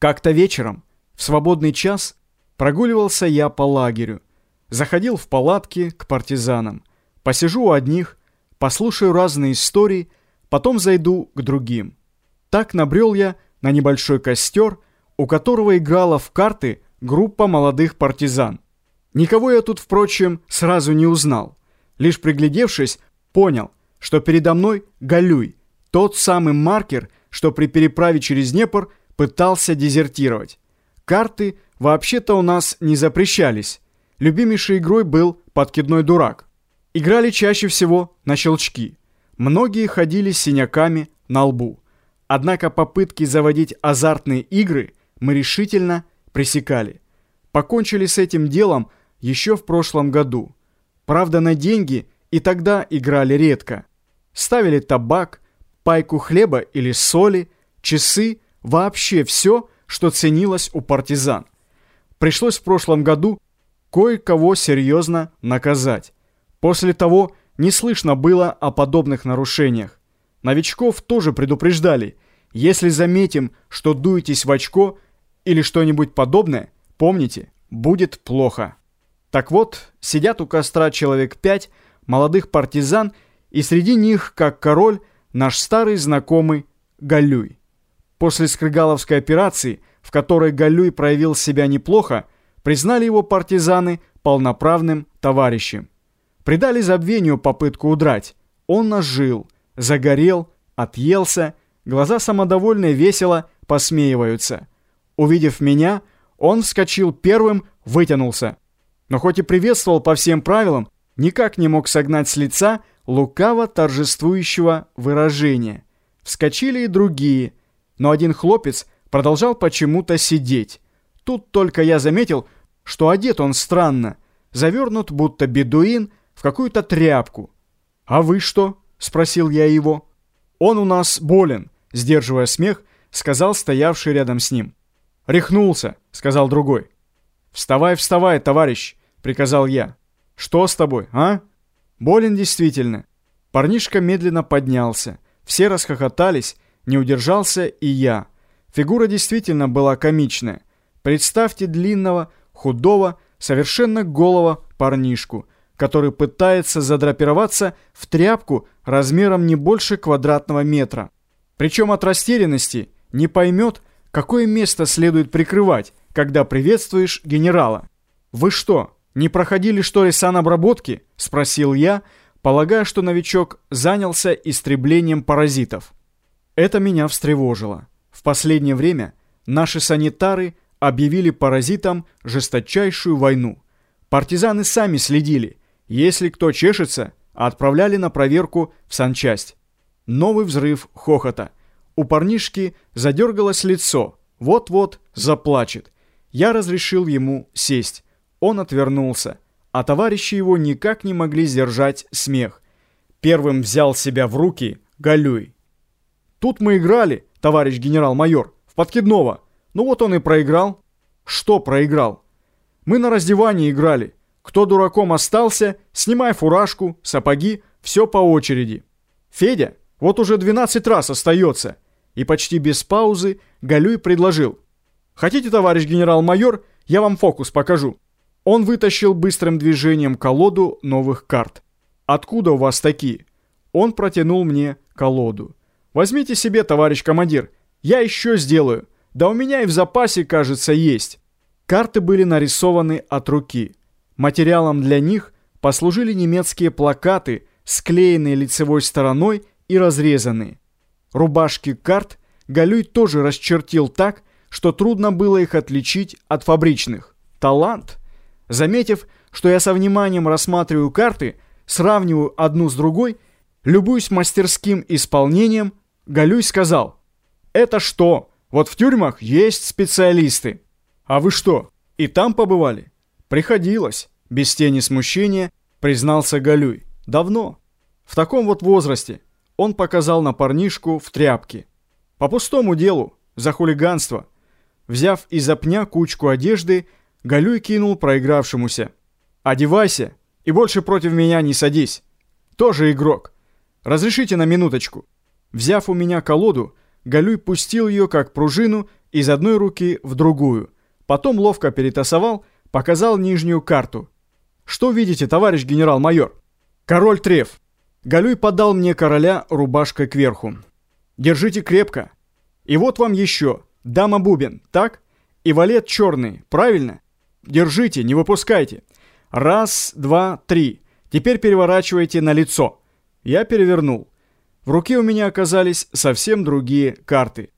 Как-то вечером, в свободный час, прогуливался я по лагерю. Заходил в палатки к партизанам. Посижу у одних, послушаю разные истории, потом зайду к другим. Так набрел я на небольшой костер, у которого играла в карты группа молодых партизан. Никого я тут, впрочем, сразу не узнал. Лишь приглядевшись, понял, что передо мной Галюй, тот самый маркер, что при переправе через Днепр пытался дезертировать. Карты вообще-то у нас не запрещались. Любимейшей игрой был подкидной дурак. Играли чаще всего на щелчки. Многие ходили с синяками на лбу. Однако попытки заводить азартные игры мы решительно пресекали. Покончили с этим делом еще в прошлом году. Правда, на деньги и тогда играли редко. Ставили табак, пайку хлеба или соли, часы, вообще все, что ценилось у партизан. Пришлось в прошлом году кое-кого серьезно наказать. После того не слышно было о подобных нарушениях. Новичков тоже предупреждали. Если заметим, что дуетесь в очко или что-нибудь подобное, помните, будет плохо. Так вот, сидят у костра человек пять молодых партизан, и среди них, как король, наш старый знакомый Галюй. После Скрыгаловской операции, в которой Галюй проявил себя неплохо, признали его партизаны полноправным товарищем. Придали забвению попытку удрать. Он нажил, загорел, отъелся, глаза самодовольные весело посмеиваются. Увидев меня, он вскочил первым, вытянулся. Но хоть и приветствовал по всем правилам, никак не мог согнать с лица лукаво торжествующего выражения. Вскочили и другие, но один хлопец продолжал почему-то сидеть. Тут только я заметил, что одет он странно, завернут будто бедуин в какую-то тряпку. «А вы что?» — спросил я его. «Он у нас болен», — сдерживая смех, сказал стоявший рядом с ним. «Рехнулся», — сказал другой. «Вставай, вставай, товарищ», — приказал я. «Что с тобой, а?» Болен действительно. Парнишка медленно поднялся. Все расхохотались, не удержался и я. Фигура действительно была комичная. Представьте длинного, худого, совершенно голого парнишку, который пытается задрапироваться в тряпку размером не больше квадратного метра. Причем от растерянности не поймет, какое место следует прикрывать, когда приветствуешь генерала. «Вы что, не проходили что ли санобработки?» – спросил я, полагая, что новичок занялся истреблением паразитов. Это меня встревожило. В последнее время наши санитары объявили паразитам жесточайшую войну. Партизаны сами следили. Если кто чешется, отправляли на проверку в санчасть. Новый взрыв хохота. У парнишки задергалось лицо. Вот-вот заплачет. Я разрешил ему сесть. Он отвернулся, а товарищи его никак не могли сдержать смех. Первым взял себя в руки Галюй. «Тут мы играли, товарищ генерал-майор, в подкидного. Ну вот он и проиграл». «Что проиграл?» «Мы на раздевании играли. Кто дураком остался, снимай фуражку, сапоги, все по очереди. Федя вот уже 12 раз остается». И почти без паузы Галюй предложил. «Хотите, товарищ генерал-майор, я вам фокус покажу». Он вытащил быстрым движением колоду новых карт. «Откуда у вас такие?» Он протянул мне колоду. «Возьмите себе, товарищ командир, я еще сделаю. Да у меня и в запасе, кажется, есть». Карты были нарисованы от руки. Материалом для них послужили немецкие плакаты, склеенные лицевой стороной и разрезанные. Рубашки карт Галюй тоже расчертил так, что трудно было их отличить от фабричных. Талант! Заметив, что я со вниманием рассматриваю карты, сравниваю одну с другой, любуюсь мастерским исполнением, Галюй сказал, «Это что? Вот в тюрьмах есть специалисты». «А вы что, и там побывали?» «Приходилось», — без тени смущения признался Галюй. «Давно. В таком вот возрасте». Он показал на парнишку в тряпке. «По пустому делу, за хулиганство». Взяв из-за пня кучку одежды, Галюй кинул проигравшемуся. «Одевайся и больше против меня не садись. Тоже игрок. Разрешите на минуточку». Взяв у меня колоду, Галюй пустил ее, как пружину, из одной руки в другую. Потом ловко перетасовал, показал нижнюю карту. «Что видите, товарищ генерал-майор?» «Король Треф». Галюй подал мне короля рубашкой кверху. «Держите крепко. И вот вам еще. Дама Бубен, так? И валет черный, правильно? Держите, не выпускайте. Раз, два, три. Теперь переворачивайте на лицо». Я перевернул. В руке у меня оказались совсем другие карты.